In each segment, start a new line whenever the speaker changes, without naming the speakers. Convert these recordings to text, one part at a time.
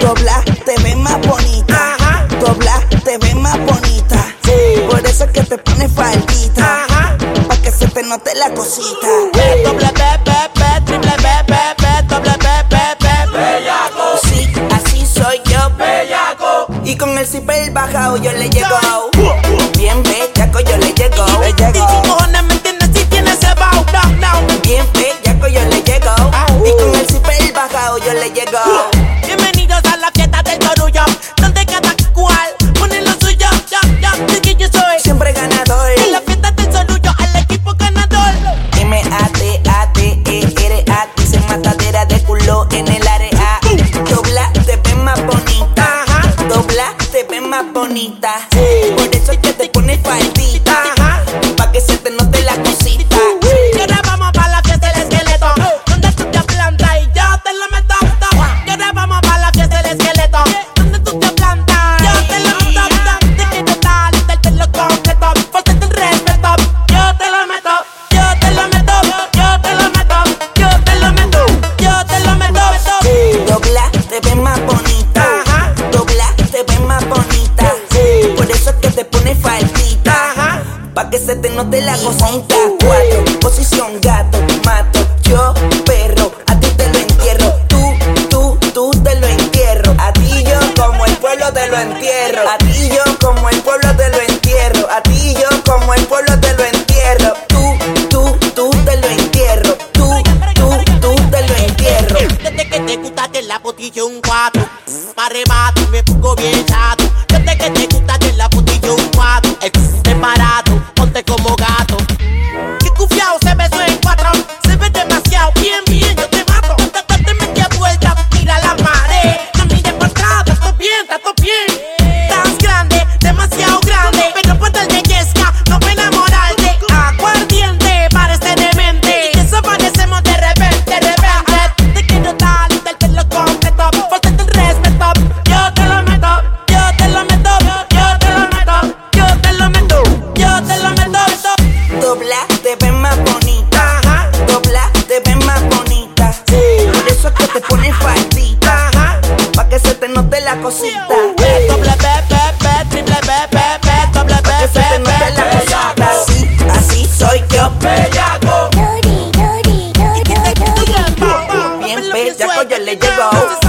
Dobla, te ves más bonita. Dobla, te ves más bonita. Por eso es que te pones faldita. Pa' que se te note la cosita.
B, doble B, B, B, triple B, B, B, doble B, B, B, Bellaco.
Sí, así soy yo.
Bellaco.
Y con el zipper bajado yo le llego. Bien bellaco yo le llego.
¿Y qué
Se te la cosita. Cuatro, posición gato, mato. Yo, perro, a ti te lo entierro. Tú, tú, tú te lo entierro. A ti yo como el pueblo te lo entierro. A ti yo como el pueblo te lo entierro. A ti yo como el pueblo te lo entierro. Tú, tú, tú te lo entierro. Tú, tú, tú te lo entierro.
Desde que te gustaste la posición 4, pa' remate me pongo bien chato. Desde que te gustaste como gato.
Cosita.
B, doble B, B, B, triple B, B, B, doble B, B,
note la
B,
cosita. Así, así soy yo.
Bellaco.
Bien bellaco, yo le llego.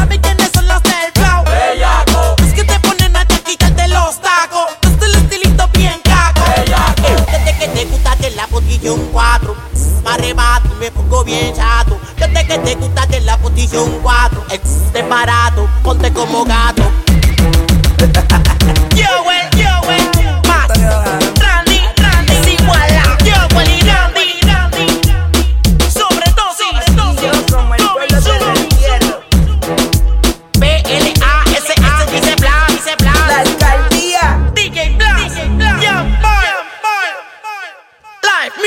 4. Pa' rebate me pongo bien chato. Desde que te gustaste la posición 4. Existe barato, ponte como gato. Yo,